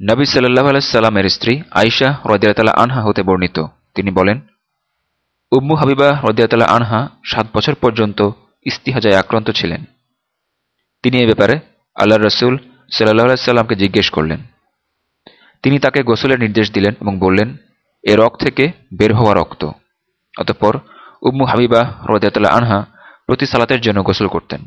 নবী সাল্লাহ আলাইসাল্লামের স্ত্রী আইসা রদিয়াতালা আনহা হতে বর্ণিত। তিনি বলেন, উম্মু হাবিবা রদিয়াতালা আনহা সাত বছর পর্যন্ত ইস্তিহাজায় আক্রান্ত ছিলেন। তিনি এ ব্যাপারে আল্লাহ রসুল সাল্লাহ আলাইসাল্লামকে জিজ্ঞেস করলেন। তিনি তাকে গোসলের নির্দেশ দিলেন এবং বললেন, এ রক থেকে বের হওয়া রক্ত। অতঃপর উম্মু হাবিবা রদিয়াতালা আনহা প্রতি সালাতের জন্য গোসল করতেন।